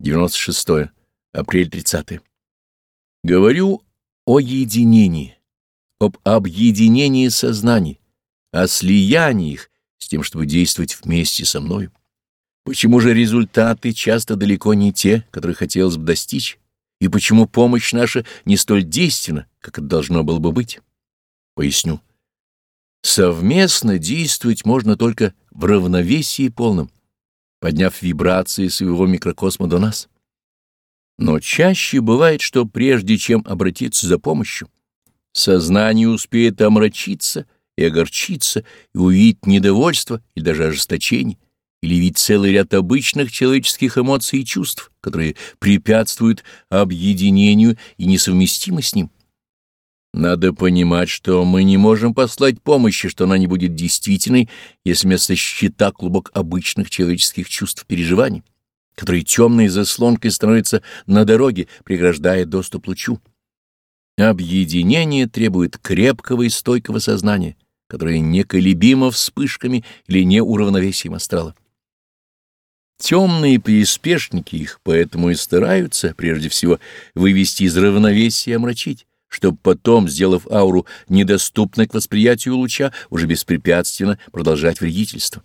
96. Апрель 30. Говорю о единении, об объединении сознаний, о слиянии их с тем, чтобы действовать вместе со мной. Почему же результаты часто далеко не те, которые хотелось бы достичь, и почему помощь наша не столь действенна, как это должно было бы быть? Поясню. Совместно действовать можно только в равновесии полном, подняв вибрации своего микрокосма до нас. Но чаще бывает, что прежде чем обратиться за помощью, сознание успеет омрачиться и огорчиться, и увидеть недовольство или даже ожесточение, или видеть целый ряд обычных человеческих эмоций и чувств, которые препятствуют объединению и несовместимы с ним. Надо понимать, что мы не можем послать помощи, что она не будет действительной, если вместо щита клубок обычных человеческих чувств переживаний, которые темной заслонкой становятся на дороге, преграждая доступ лучу. Объединение требует крепкого и стойкого сознания, которое неколебимо вспышками или неуравновесием астрала. Темные приспешники их поэтому и стараются, прежде всего, вывести из равновесия и омрачить чтобы потом, сделав ауру недоступной к восприятию луча, уже беспрепятственно продолжать вредительство.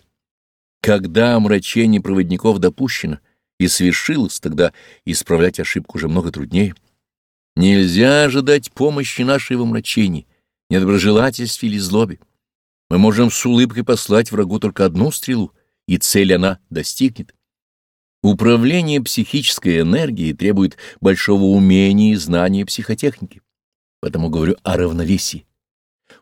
Когда омрачение проводников допущено и свершилось, тогда исправлять ошибку уже много труднее. Нельзя ожидать помощи нашей в омрачении, недоброжелательстве или злобе. Мы можем с улыбкой послать врагу только одну стрелу, и цель она достигнет. Управление психической энергией требует большого умения и знания психотехники поэтому говорю о равновесии.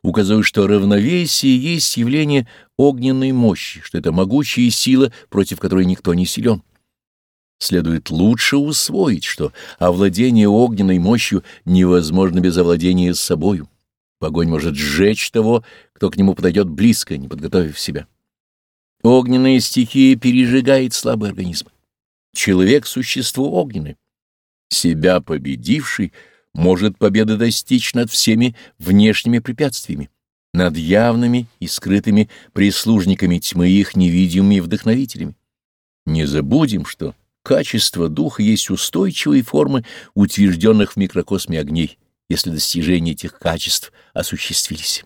Указываю, что равновесие есть явление огненной мощи, что это могучая сила, против которой никто не силен. Следует лучше усвоить, что овладение огненной мощью невозможно без овладения собою. Огонь может сжечь того, кто к нему подойдет близко, не подготовив себя. Огненная стихия пережигает слабый организм. Человек — существо огненное. Себя победивший — может победы достичь над всеми внешними препятствиями, над явными и скрытыми прислужниками тьмы их невидимыми вдохновителями. Не забудем, что качество духа есть устойчивые формы утвержденных в микрокосме огней, если достижения этих качеств осуществились.